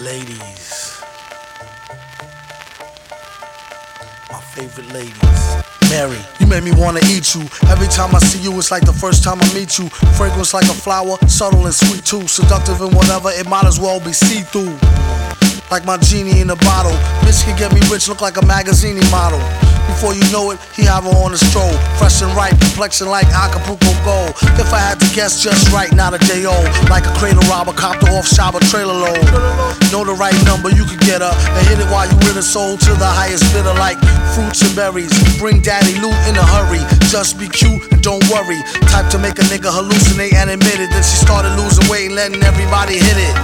Ladies. My favorite ladies. Mary, you made me wanna eat you. Every time I see you, it's like the first time I meet you. Fragrance like a flower, subtle and sweet too. Seductive and whatever, it might as well be see through. Like my genie in a bottle. Bitch can get me rich, look like a magazine model. Before you know it, he have her on a stroll. Fresh and right, complexion like Acapulco gold. If I had to guess just right, not a day old. Like a cradle robber, copter off shop, a trailer load. Know the right number, you can get her. And hit it while you in a soul to the highest bidder, like fruits and berries. Bring daddy loot in a hurry. Just be cute don't worry. Type to make a nigga hallucinate and admit it. Then she started losing weight and letting everybody hit it.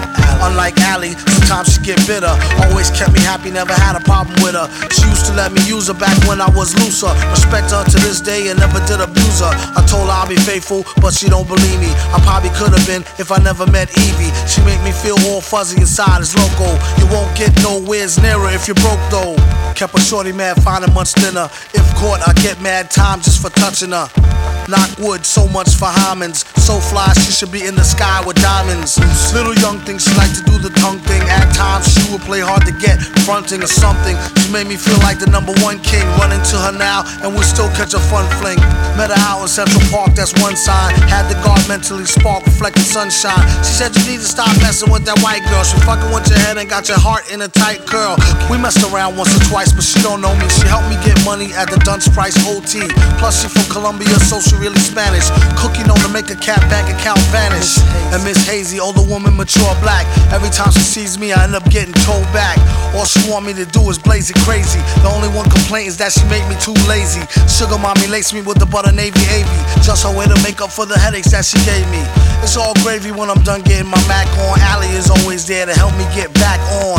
Unlike Allie, sometimes she get bitter. Always kept me happy, never had a problem with her. She used to let me use her back when I was looser. Respect her to this day and never did abuse her. I told her I'll be faithful, but she don't believe me. I probably could have been if I never met Evie. She make me feel all fuzzy inside, it's loco. You won't get nowhere nearer if you're broke though. Kept a shorty mad, finding much thinner. If caught, I get mad time just for touching her. Knock wood, so much for Hymens. So fly, she should be in the sky with diamonds. Little young thing, she like to do the tongue thing. At times, she would play hard to get, fronting or something. She made me feel like the number one king. Running to her now, and we still catch a fun fling. Met her out in Central Park, that's one sign. Had the guard mentally spark, reflecting sunshine. She said you need to stop messing with that white girl. She fucking with your head and got your heart in a tight curl. We messed around once or twice, but she don't know me. She helped me get money at the Dunce Price OT. Plus, she from Colombia, so she really Spanish. Cooking on to make a cat bank account vanish. And Miss Hazy, older woman, mature black. Every time she sees me, I end up getting told back. All she want me to do is blaze it crazy. The only one complaint is that she make me too lazy. Sugar mommy lace me with the butter navy avy. Just her way to make up for the headaches that she gave me. It's all gravy when I'm done getting my Mac on. Allie is always there to help me get back on.